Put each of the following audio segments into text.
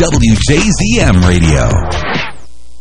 WJZM Radio.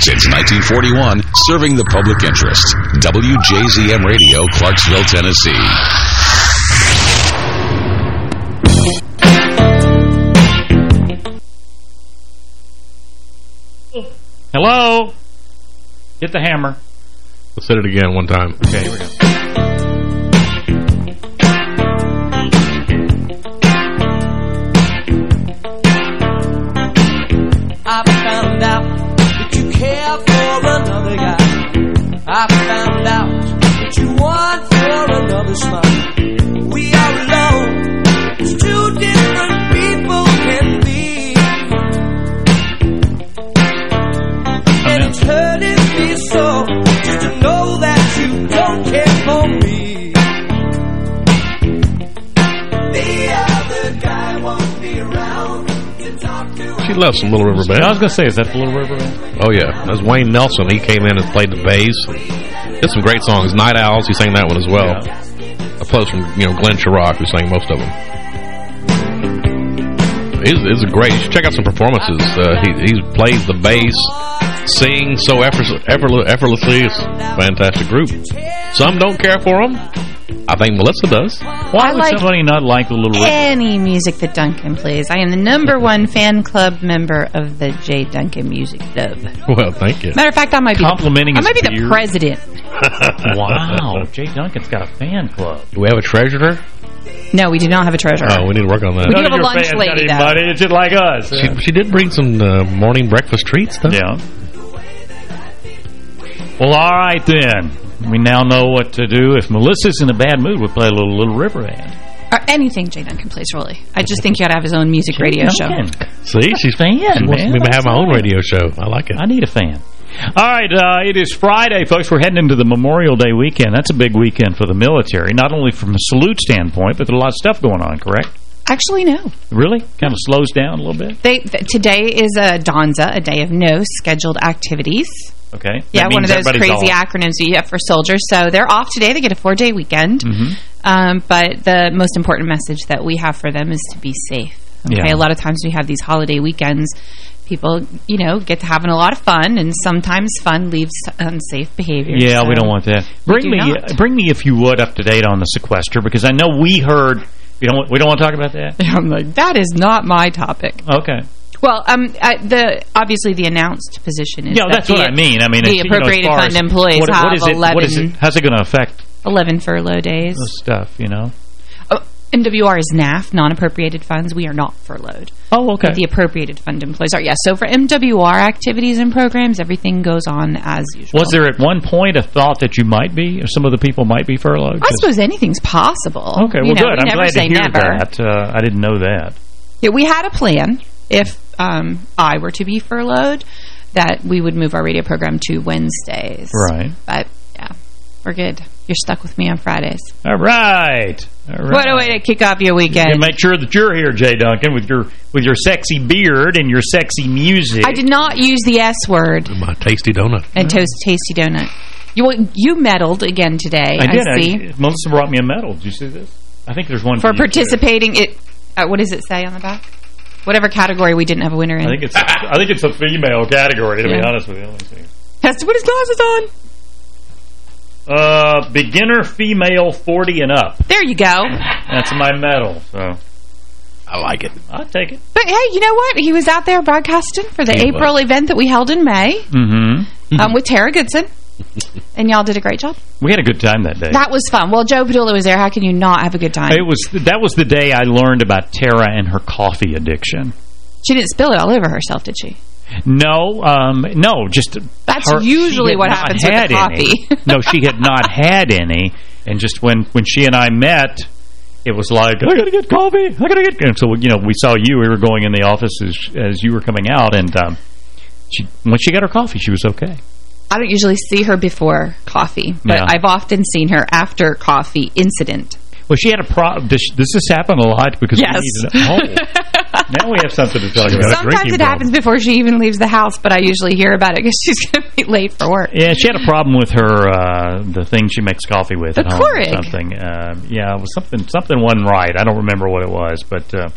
Since 1941, serving the public interest. WJZM Radio, Clarksville, Tennessee. Hello? Get the hammer. Let's hit it again one time. Okay, here we go. Left some Little River Band. I was going to say, is that the Little River Band? Oh, yeah. That's Wayne Nelson. He came in and played the bass. Did some great songs. Night Owls, he sang that one as well. A plus from, you know, Glenn Shorrock, who sang most of them. He's, he's a great. You should check out some performances. Uh, he he plays the bass, sings so effortless, effortless, effortlessly. It's a fantastic group. Some don't care for him. I think Melissa does. Why I would like somebody not like the Little River? Any music that Duncan plays. I am the number one fan club member of the J. Duncan Music Club. Well, thank you. Matter of fact, I might be Complimenting the, I might be the president. wow, Jay Duncan's got a fan club. Do we have a treasurer? No, we do not have a treasurer. Oh, we need to work on that. We do None have a lunch lady, got though. anybody. It's just like us. She, she did bring some uh, morning breakfast treats, though. Yeah. Well, all right then. We now know what to do. If Melissa's in a bad mood, we'll play a little Little River Band. Or anything J. Duncan plays, really. I just think you ought to have his own music radio show. Duncan. See, she's fan, She wants man. me to have my own radio show. I like it. I need a fan. All right, uh, it is Friday, folks. We're heading into the Memorial Day weekend. That's a big weekend for the military, not only from a salute standpoint, but there's a lot of stuff going on, correct? Actually, no. Really? Kind of slows down a little bit? They th Today is a DONSA, a day of no scheduled activities. Okay. Yeah, one of those crazy off. acronyms you have for soldiers. So they're off today. They get a four-day weekend. Mhm. Um, but the most important message that we have for them is to be safe. Okay, Yeah. a lot of times we have these holiday weekends. People, you know, get to having a lot of fun, and sometimes fun leaves unsafe behavior. Yeah, so we don't want that. Bring me, uh, not. bring me, if you would, up to date on the sequester because I know we heard. You don't. We don't want to talk about that. I'm like, that is not my topic. Okay. Well, um, uh, the obviously the announced position is Yeah, that that's the, what I mean. I mean, the it's, you know, appropriated fund employees what, have what is it, 11, What is it? How's it going to affect 11 furlough days. stuff? You know. MWR is NAF, non-appropriated funds. We are not furloughed. Oh, okay. The appropriated fund employees are. Yes. so for MWR activities and programs, everything goes on as usual. Was there at one point a thought that you might be, or some of the people might be furloughed? I suppose anything's possible. Okay, You well, know, good. we I'm never glad to say hear never. that. Uh, I didn't know that. Yeah, we had a plan if um, I were to be furloughed that we would move our radio program to Wednesdays. Right. But, yeah. We're good. You're stuck with me on Fridays. All right. All right. What a way to kick off your weekend. And make sure that you're here, Jay Duncan, with your with your sexy beard and your sexy music. I did not use the S word. My tasty donut. And toast tasty donut. You you meddled again today. I did. I see. I, Melissa brought me a medal. Did you see this? I think there's one for for you, too. participating. It. Uh, what does it say on the back? Whatever category we didn't have a winner in. I think it's I think it's a female category. To Yeah. be honest with you, let me see. Has to put his glasses on. Uh, beginner female 40 and up. There you go. That's my medal. So I like it. I'll take it. But hey, you know what? He was out there broadcasting for the He April was. event that we held in May Mm-hmm. um, with Tara Goodson. and y'all did a great job. We had a good time that day. That was fun. Well, Joe Padula was there. How can you not have a good time? It was that was the day I learned about Tara and her coffee addiction. She didn't spill it all over herself, did she? No, um, no, just That's her- usually what happens with the coffee. no, she had not had any, and just when when she and I met, it was like I gotta get coffee. I gotta get. And so you know, we saw you. We were going in the office as as you were coming out, and um, she when she got her coffee, she was okay. I don't usually see her before coffee, but Yeah. I've often seen her after coffee incident. Well, she had a problem. Does, does this happen a lot? Because Yes. we need to oh, now we have something to talk about. Sometimes it happens before she even leaves the house, but I usually hear about it because she's going to be late for work. Yeah, she had a problem with her uh, the thing she makes coffee with The at home or something. Uh, yeah, it was something something wasn't right. I don't remember what it was, but uh,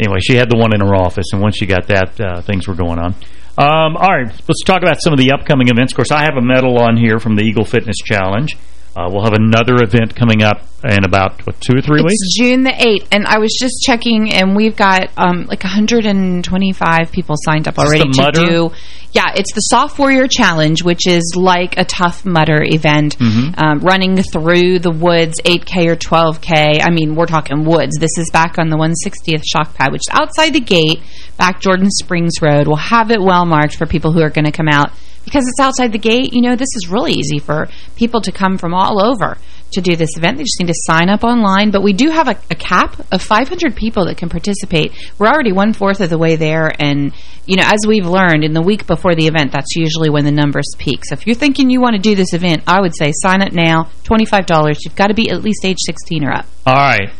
anyway, she had the one in her office, and once she got that, uh, things were going on. Um, all right, let's talk about some of the upcoming events. Of course, I have a medal on here from the Eagle Fitness Challenge. Uh, we'll have another event coming up in about, what, two or three weeks? It's June the 8th, and I was just checking, and we've got um, like 125 people signed up already to Mudder? do. Yeah, it's the Soft Warrior Challenge, which is like a Tough Mudder event, Mm-hmm. um, running through the woods, 8K or 12K. I mean, we're talking woods. This is back on the 160th shock pad, which is outside the gate, back Jordan Springs Road. We'll have it well marked for people who are going to come out. Because it's outside the gate, you know, this is really easy for people to come from all over to do this event. They just need to sign up online. But we do have a, a cap of 500 people that can participate. We're already one-fourth of the way there. And, you know, as we've learned, in the week before the event, that's usually when the numbers peak. So if you're thinking you want to do this event, I would say sign up now, $25. You've got to be at least age 16 or up. All right.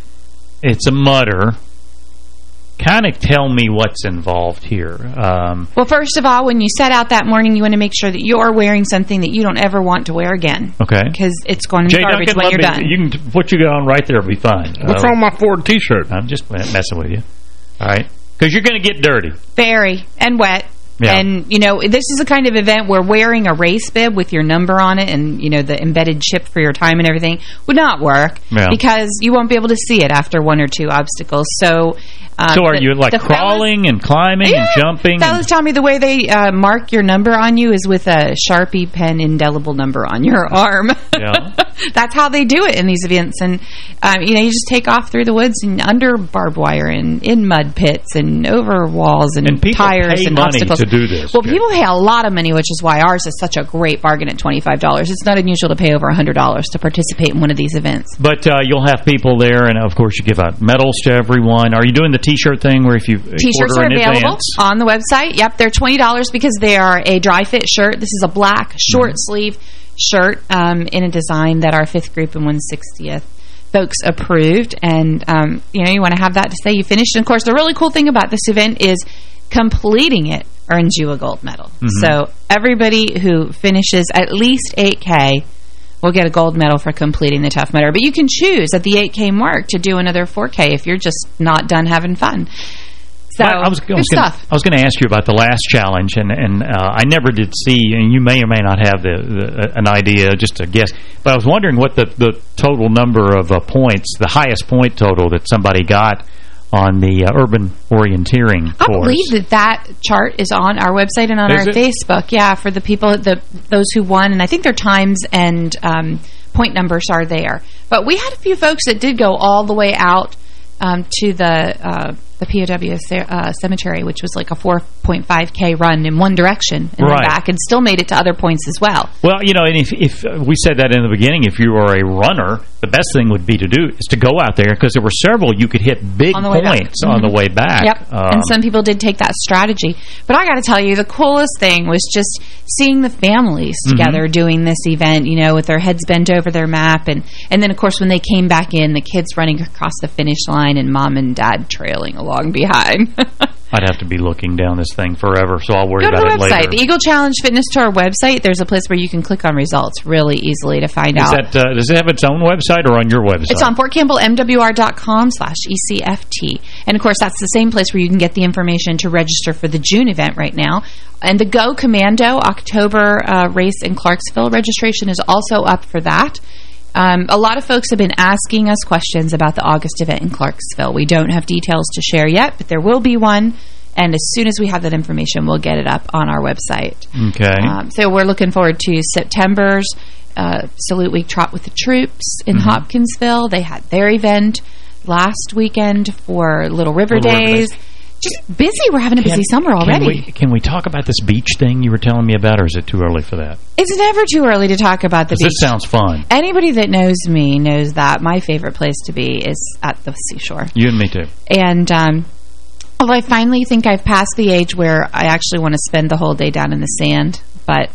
It's a mutter. Kind of tell me what's involved here. Um, Well, first of all, when you set out that morning, you want to make sure that you're wearing something that you don't ever want to wear again. okay. Because it's going to be Jay garbage Duncan, when you're me, done. You can what you got on right there will be fine. What's Uh, wrong with my Ford T-shirt? I'm just messing with you. All right, because you're going to get dirty. Very. And wet. Yeah. And, you know, this is a kind of event where wearing a race bib with your number on it and, you know, the embedded chip for your time and everything would not work Yeah. because you won't be able to see it after one or two obstacles. So, uh, so are the- you like the fellas- crawling and climbing Yeah. and jumping? Fellas tell me the way they uh, mark your number on you is with a Sharpie pen indelible number on your arm. Yeah. That's how they do it in these events. And, um, you know, you just take off through the woods and under barbed wire and in mud pits and over walls and, And people tires pay and money obstacles. to do this, Well, people pay a lot of money, which is why ours is such a great bargain at $25. It's not unusual to pay over $100 to participate in one of these events. but uh, you'll have people there, and of course you give out medals to everyone. Are you doing the T-shirt thing where if you T-shirts are available advance? on the website. Yep, they're $20 because they are a dry fit shirt. This is a black short sleeve shirt um, in a design that our fifth group and 160th folks approved. And, um, you know, you want to have that to say you finished. And, of course, the really cool thing about this event is completing it earns you a gold medal. So everybody who finishes at least 8K will get a gold medal for completing the Tough Mudder. But you can choose at the 8K mark to do another 4K if you're just not done having fun. So, I, I was, I was gonna. I was going to ask you about the last challenge, and and uh, I never did see, and you may or may not have the, the an idea, just a guess. But I was wondering what the the total number of uh, points, the highest point total that somebody got on the uh, urban orienteering I course. believe that that chart is on our website and on Is our it? Facebook. Yeah, for the people, the those who won, and I think their times and um, point numbers are there. But we had a few folks that did go all the way out um, to the uh, the POW uh, cemetery, which was like a 4.5K run in one direction and Right. back, and still made it to other points as well. Well, you know, and if, if we said that in the beginning, if you are a runner, the best thing would be to do is to go out there because there were several you could hit big On the way back. points on the way back. Yep. Um, and some people did take that strategy. But I got to tell you, the coolest thing was just seeing the families Mm-hmm. together doing this event, you know, with their heads bent over their map. And, and then, of course, when they came back in, the kids running across the finish line and mom and dad trailing along behind. I'd have to be looking down this thing forever, so I'll worry Go to about the it website, later. the Eagle Challenge Fitness Tour website. There's a place where you can click on results really easily to find Is out. that, uh, does it have its own website or on your website? It's on FortCampbellMWR.com slash ECFT. And, of course, that's the same place where you can get the information to register for the June event right now. And the Go Commando October uh, race in Clarksville registration is also up for that. Um, a lot of folks have been asking us questions about the August event in Clarksville. We don't have details to share yet, but there will be one. And as soon as we have that information, we'll get it up on our website. Okay. Um, so we're looking forward to September's uh, Salute Week Trot with the Troops in Mm-hmm. Hopkinsville. They had their event last weekend for Little River Little River Days. Just busy. We're having a busy Can- summer already. Can we, can we talk about this beach thing you were telling me about, or is it too early for that? It's never too early to talk about the beach. this sounds fun. Anybody that knows me knows that my favorite place to be is at the seashore. You and me too. And um, although I finally think I've passed the age where I actually want to spend the whole day down in the sand, but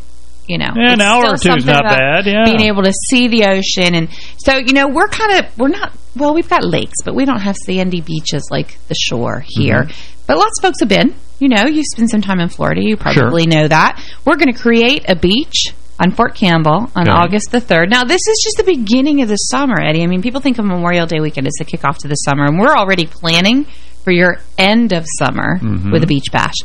you know, Yeah, an hour or two is not bad, yeah. being able to see the ocean, and so you know, we're kind of we're not well, we've got lakes, but we don't have sandy beaches like the shore here. Mm-hmm. But lots of folks have been. You know, you spend some time in Florida, you probably know that. We're going to create a beach on Fort Campbell on Okay. August the 3rd. Now, this is just the beginning of the summer, Eddie. I mean, people think of Memorial Day weekend as the kickoff to the summer, and we're already planning for your end of summer mm-hmm. with a beach bash.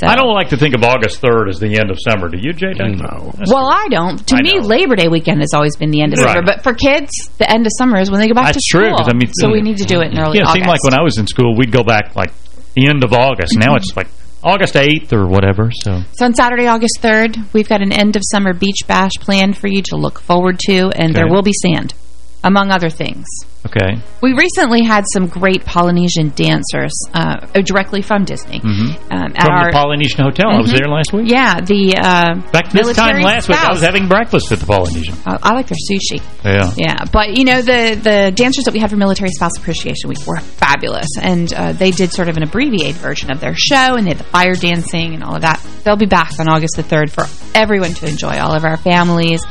So. I don't like to think of August 3rd as the end of summer. Do you, Jay? No. Well, I don't. To I me, know. Labor Day weekend has always been the end of Right. summer. But for kids, the end of summer is when they go back That's to school. true, 'cause I mean- so we need to do it in early Yeah, it August. seemed like when I was in school, we'd go back like the end of August. Now it's like August 8th or whatever. So So on Saturday, August 3rd, we've got an end of summer beach bash planned for you to look forward to, and there will be sand, among other things. Okay. We recently had some great Polynesian dancers uh, directly from Disney. Um, at Mm-hmm. From our, the Polynesian Hotel. I was Mhm. there last week. Yeah, the uh, Back this time last week, I was having breakfast at the Polynesian. Uh, I like their sushi. Yeah. Yeah, but you know the the dancers that we had for Military Spouse Appreciation Week were fabulous, and uh, they did sort of an abbreviated version of their show, and they had the fire dancing and all of that. They'll be back on August the third for everyone to enjoy, all of our families.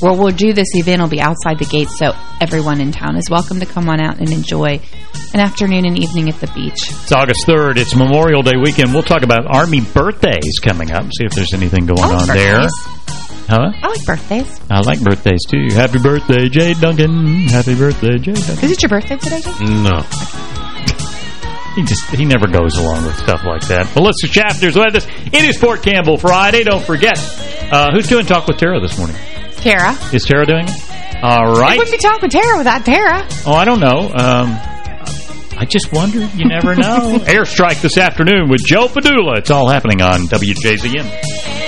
Where we'll do this event will be outside the gates, so everyone in town is welcome to come on out and enjoy an afternoon and evening at the beach. It's August 3rd. It's Memorial Day weekend. We'll talk about Army birthdays coming up, see if there's anything going like on there. Huh? I like birthdays. I like birthdays, too. Happy birthday, Jay Duncan. Happy birthday, Jay Duncan. Is it your birthday today? Jake? No. He just he never goes along with stuff like that. Melissa Chapters with us. It is Fort Campbell Friday. Don't forget. Uh, who's doing Talk with Tara this morning? Tara. Is Tara doing it? All right. I wouldn't be talking with Tara without Tara. Oh, I don't know. Um, I just wondered. You never know. Airstrike this afternoon with Joe Padula. It's all happening on WJZM.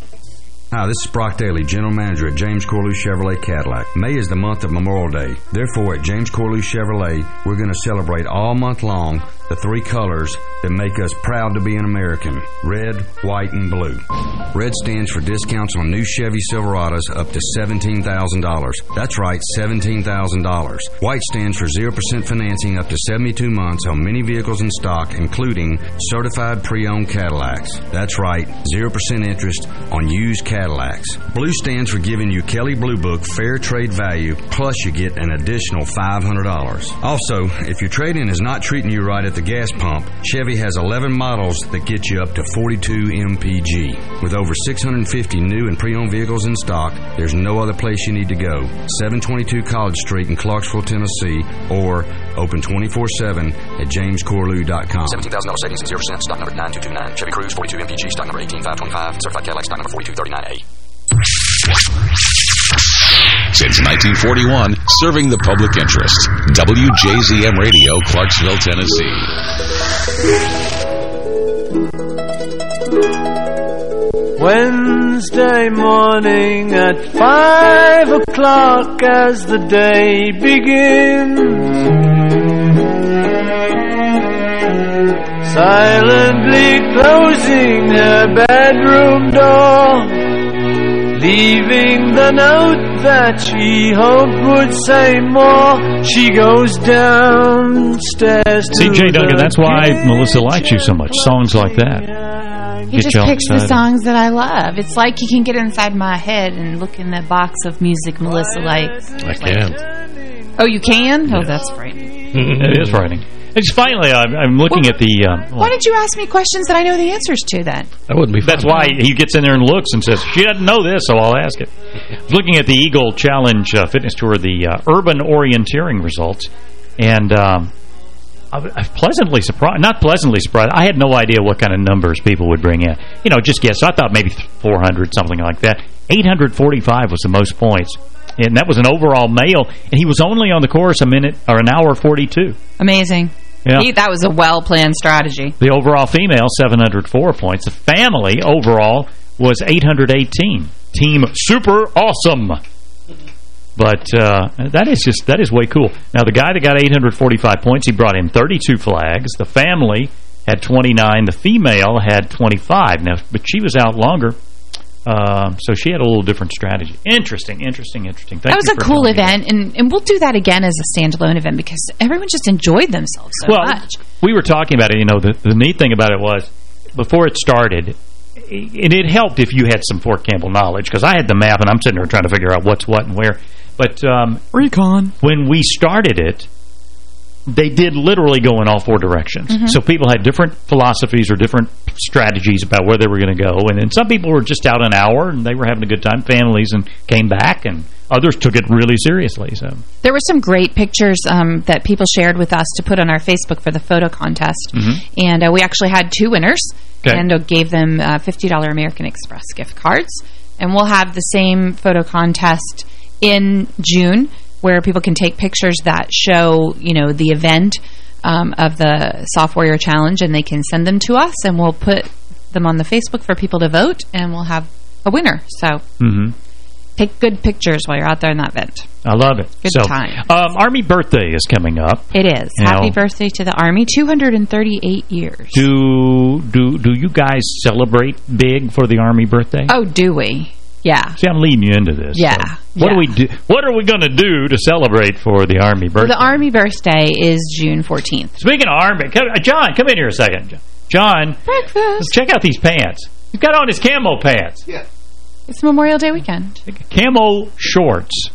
Hi, this is Brock Daly, General Manager at James Corlew Chevrolet Cadillac. May is the month of Memorial Day. Therefore, at James Corlew Chevrolet, we're going to celebrate all month long the three colors that make us proud to be an American. Red, white, and blue. Red stands for discounts on new Chevy Silverados up to $17,000. That's right, $17,000. White stands for 0% financing up to 72 months on many vehicles in stock, including certified pre-owned Cadillacs. That's right, 0% interest on used Cadillacs. Blue stands for giving you Kelley Blue Book fair trade value, plus you get an additional $500. Also, if your trade-in is not treating you right at the gas pump, Chevy has 11 models that get you up to 42 mpg. With over 650 new and pre-owned vehicles in stock, there's no other place you need to go. 722 College Street in Clarksville, Tennessee, or open 24-7 at jamescorlew.com. $17,000 savings and 0%. Stock number 9229. Chevy Cruze 42 mpg. Stock number 18525. Certified Cadillac. Stock number 4239A. Since 1941, serving the public interest. WJZM Radio, Clarksville, Tennessee. Wednesday morning at five o'clock as the day begins. Silently closing her bedroom door leaving the note that she hoped would say more. She goes downstairs. CJ Duncan, that's why Melissa likes you so much. Songs like that. He just picks the songs that I love. It's like he can get inside my head and look in that box of music Melissa likes. I can. Oh, you can? Oh, that's frightening. it is frightening. And just finally, I'm, I'm looking well, at the... Um, why did you ask me questions that I know the answers to then? That wouldn't be fun. That's why he gets in there and looks and says, she doesn't know this, so I'll ask it. I was looking at the Eagle Challenge uh, Fitness Tour, the uh, urban orienteering results, and um, I'm pleasantly surprised. Not pleasantly surprised. I had no idea what kind of numbers people would bring in. You know, just guess. I thought maybe 400, something like that. 845 was the most points and that was an overall male, and he was only on the course a minute or an hour 42. Amazing. Yeah. He, that was a well-planned strategy. The overall female, 704 points. The family overall was 818. Team super awesome. But uh, that is just that is way cool. Now, the guy that got 845 points, he brought in 32 flags. The family had 29. The female had 25. Now, but she was out longer. Uh, so she had a little different strategy. Interesting, interesting, interesting. Thank that was a cool event, and, and we'll do that again as a standalone event because everyone just enjoyed themselves so well, much. we were talking about it. You know, the, the neat thing about it was, before it started, and it helped if you had some Fort Campbell knowledge because I had the map, and I'm sitting there trying to figure out what's what and where. But um, Recon. when we started it, they did literally go in all four directions. Mm -hmm. So people had different philosophies or different strategies about where they were going to go. And then some people were just out an hour and they were having a good time, families, and came back. And others took it really seriously. So There were some great pictures um, that people shared with us to put on our Facebook for the photo contest. Mm -hmm. And uh, we actually had two winners okay. and uh, gave them uh, $50 American Express gift cards. And we'll have the same photo contest in June where people can take pictures that show, you know, the event um, of the Soft Warrior Challenge, and they can send them to us, and we'll put them on the Facebook for people to vote, and we'll have a winner. So mm -hmm. take good pictures while you're out there in that event. I love it. Good so, time. Um, Army birthday is coming up. It is. You Happy know, birthday to the Army. 238 years. Do do do you guys celebrate big for the Army birthday? Oh, do we? Yeah. See, I'm leading you into this. Yeah. So what yeah. do we do? What are we going to do to celebrate for the Army birthday? Well, the Army birthday is June 14th. Speaking of Army, come, uh, John, come in here a second. John, breakfast. check out these pants. He's got on his camo pants. Yeah. It's Memorial Day weekend. Camo shorts.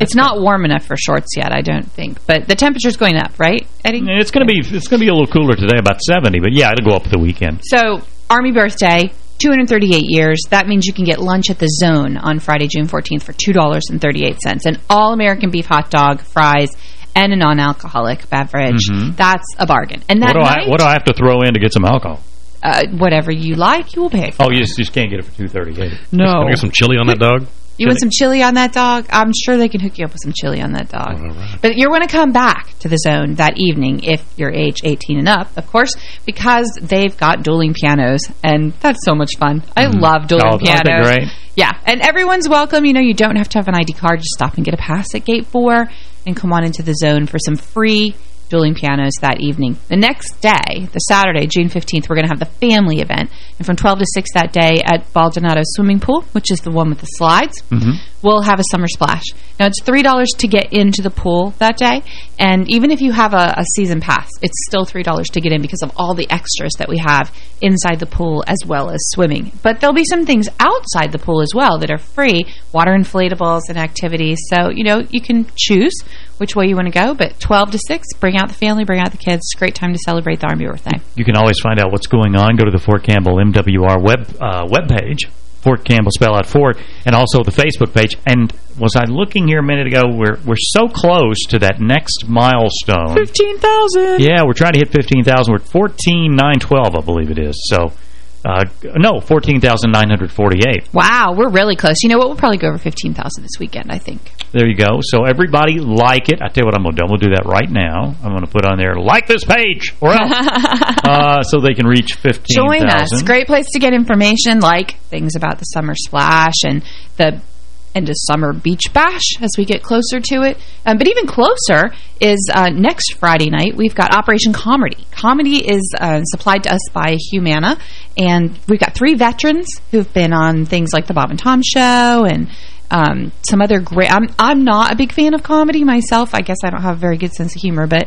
It's not warm enough for shorts yet, I don't think. But the temperature's going up, right, Eddie? It's going to be it's going to be a little cooler today, about 70. But yeah, it'll go up the weekend. So, Army birthday, 238 years. That means you can get lunch at the Zone on Friday, June 14th for $2.38. An all-American beef hot dog, fries, and a non-alcoholic beverage. Mhm. That's a bargain. And that What do, night, I, what do I have to throw in to get some alcohol? uh, whatever you like, you will pay for. Oh, you just, you just can't get it for 238 No. Can I get some chili on that dog? You want some chili on that dog? I'm sure they can hook you up with some chili on that dog. But you're going to come back to the zone that evening if you're age 18 and up, of course, because they've got dueling pianos, and that's so much fun. I love dueling Oh, pianos. great? Yeah, and everyone's welcome. You know, you don't have to have an ID card. Just stop and get a pass at Gate 4 and come on into the zone for some free dueling pianos that evening. The next day, the Saturday, June 15th, we're going to have the family event. And from 12 to 6 that day at Baldonado Swimming Pool, which is the one with the slides, Mm-hmm. we'll have a summer splash. Now, it's $3 to get into the pool that day. And even if you have a, a season pass, it's still $3 to get in because of all the extras that we have inside the pool as well as swimming. But there'll be some things outside the pool as well that are free, water inflatables and activities. So, you know, you can choose which way you want to go. But 12 to 6, bring out the family, bring out the kids. It's a Great time to celebrate the Army birthday. You can always find out what's going on. Go to the Fort Campbell MWR web uh, webpage, Fort Campbell spell out Fort, and also the Facebook page. And was I looking here a minute ago? We're we're so close to that next milestone. 15,000. Yeah, we're trying to hit 15,000. We're at 14,912, I believe it is. So, uh, no, 14,948. Wow, we're really close. You know what? We'll probably go over 15,000 this weekend, I think. There you go. So everybody like it. I tell you what I'm going to do. I'm going to do that right now. I'm going to put on there, like this page, or else. uh, so they can reach 15,000. Join us. Great place to get information like things about the Summer Splash and the end of Summer Beach Bash as we get closer to it. Um, but even closer is uh, next Friday night, we've got Operation Comedy. Comedy is uh, supplied to us by Humana, and we've got three veterans who've been on things like The Bob and Tom Show and um, some other great... I'm, I'm not a big fan of comedy myself. I guess I don't have a very good sense of humor, but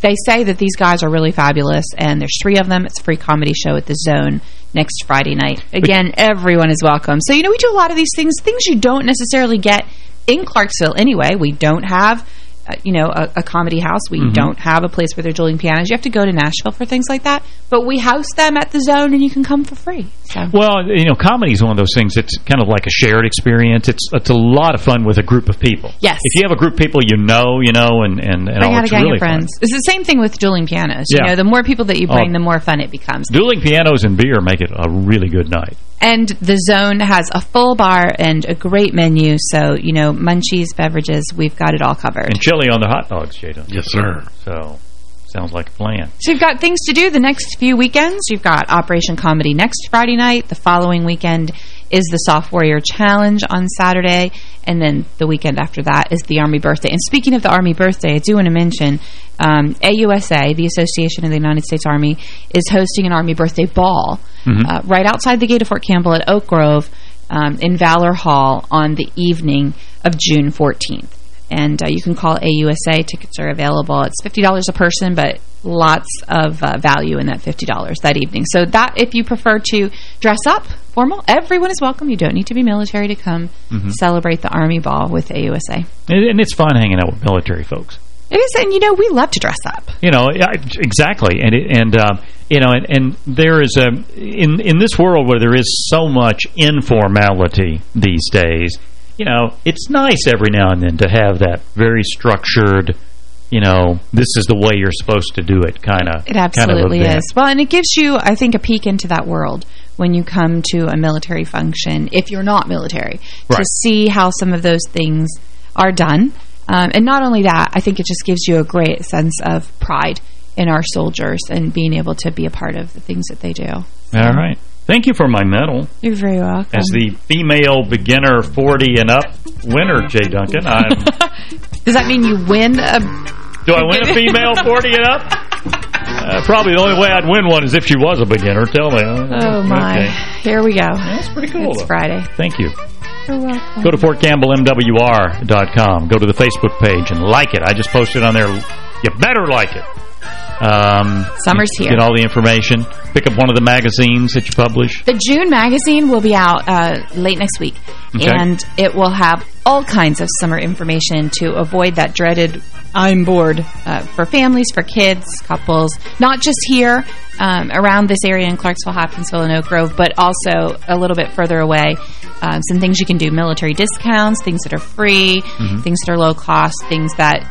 they say that these guys are really fabulous, and there's three of them. It's a free comedy show at the Zone next Friday night. Again, everyone is welcome. So, you know, we do a lot of these things, things you don't necessarily get in Clarksville anyway. We don't have, you know, a, a comedy house. We Mhm. don't have a place where they're dueling pianos. You have to go to Nashville for things like that. But we house them at the Zone, and you can come for free. So. Well, you know, comedy is one of those things that's kind of like a shared experience. It's it's a lot of fun with a group of people. Yes. If you have a group of people you know, you know, and, and, and all, it's really of friends. It's the same thing with dueling pianos. Yeah. You know, the more people that you bring, Oh. the more fun it becomes. Dueling pianos and beer make it a really good night. And the Zone has a full bar and a great menu. So, you know, munchies, beverages, we've got it all covered. And chili on the hot dogs, Jada. Yes, sir. So, sounds like a plan. So you've got things to do the next few weekends. You've got Operation Comedy next Friday night. The following weekend is the Soft Warrior Challenge on Saturday. And then the weekend after that is the Army Birthday. And speaking of the Army Birthday, I do want to mention um, AUSA, the Association of the United States Army, is hosting an Army Birthday Ball Mhm. uh, right outside the gate of Fort Campbell at Oak Grove um, in Valor Hall on the evening of June 14th. And uh, you can call AUSA. Tickets are available. It's $50 a person, but lots of uh, value in that $50 that evening. So that, if you prefer to dress up formal, everyone is welcome. You don't need to be military to come Mhm. celebrate the Army Ball with AUSA. And, and it's fun hanging out with military folks. It is, and you know, we love to dress up. You know, exactly, and it, and uh, you know, and, and there is a in in this world where there is so much informality these days. You know, it's nice every now and then to have that very structured. You know, this is the way you're supposed to do it, kind of. It absolutely is. Well, and it gives you, I think, a peek into that world when you come to a military function, if you're not military, to see how some of those things are done. Um, and not only that, I think it just gives you a great sense of pride in our soldiers and being able to be a part of the things that they do. All right. Thank you for my medal. You're very welcome. As the female beginner 40 and up winner, Jay Duncan, I'm, Does that mean you win a... do I win a female 40 and up? Uh, probably the only way I'd win one is if she was a beginner. Tell me. Oh, my. Okay. Here we go. That's pretty cool. It's though. Friday. Thank you. You're welcome. Go to FortCampbellMWR.com. Go to the Facebook page and like it. I just posted on there. You better like it. Um, Summer's here. Get all the information. Pick up one of the magazines that you publish. The June magazine will be out uh, late next week, Okay. and it will have all kinds of summer information to avoid that dreaded I'm bored uh, for families, for kids, couples, not just here um, around this area in Clarksville, Hopkinsville, and Oak Grove, but also a little bit further away. Um, some things you can do, military discounts, things that are free, Mhm. things that are low cost, things that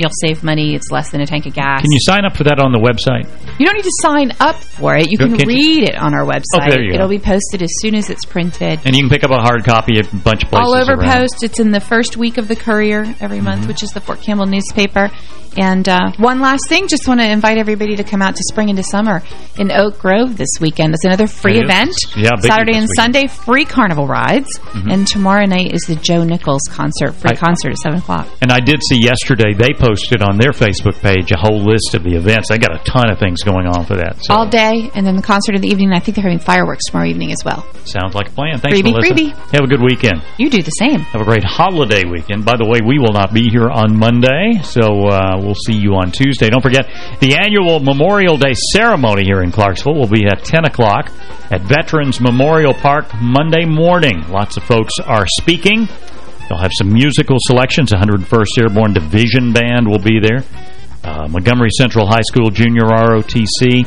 you'll save money. It's less than a tank of gas. Can you sign up for that on the website? You don't need to sign up for it. You can can't you- read it on our website. Okay, there you It'll go. be posted as soon as it's printed. And you can pick up a hard copy at a bunch of places All over around. Post. It's in the first week of the Courier every Mm-hmm. month, which is the Fort Campbell newspaper. And uh, one last thing, just want to invite everybody to come out to Spring into Summer in Oak Grove this weekend. It's another free It is. event. Yeah, Saturday and weekend. Sunday, free carnival rides. Mhm. And tomorrow night is the Joe Nichols concert, free I- concert at 7 o'clock. And I did see yesterday they posted on their Facebook page a whole list of the events. They got a ton of things going on for that. So All day, and then the concert in the evening. I think they're having fireworks tomorrow evening as well. sounds like a plan. Thanks, Freebie, Melissa. freebie. Have a good weekend. You do the same. Have a great holiday weekend. By the way, we will not be here on Monday, so uh, we'll see you on Tuesday. Don't forget, the annual Memorial Day ceremony here in Clarksville will be at 10 o'clock at Veterans Memorial Park Monday morning. Lots of folks are speaking. They'll have some musical selections. 101st Airborne Division Band will be there. Uh, Montgomery Central High School Junior ROTC.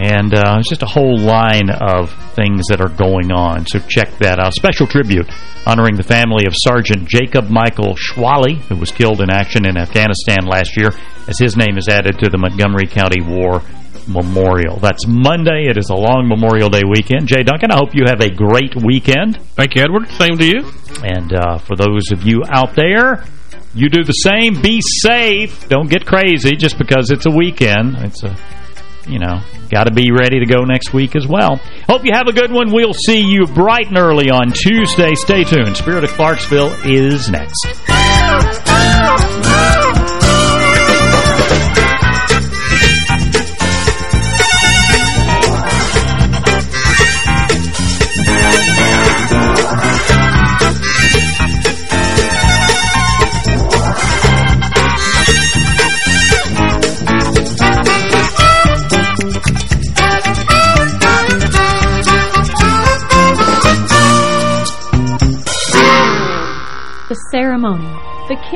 And uh, it's just a whole line of things that are going on. So check that out. Special tribute honoring the family of Sergeant Jacob Michael Schwally, who was killed in action in Afghanistan last year, as his name is added to the Montgomery County War Memorial. That's Monday. It is a long Memorial Day weekend. Jay Duncan, I hope you have a great weekend. Thank you, Edward. Same to you. And uh, for those of you out there, you do the same. Be safe. Don't get crazy just because it's a weekend. It's a, you know, got to be ready to go next week as well. Hope you have a good one. We'll see you bright and early on Tuesday. Stay tuned. Spirit of Clarksville is next.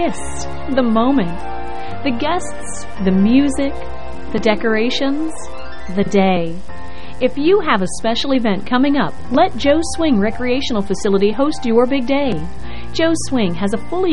The the moment, the guests, the music, the decorations, the day. If you have a special event coming up, let Joe Swing Recreational Facility host your big day. Joe Swing has a fully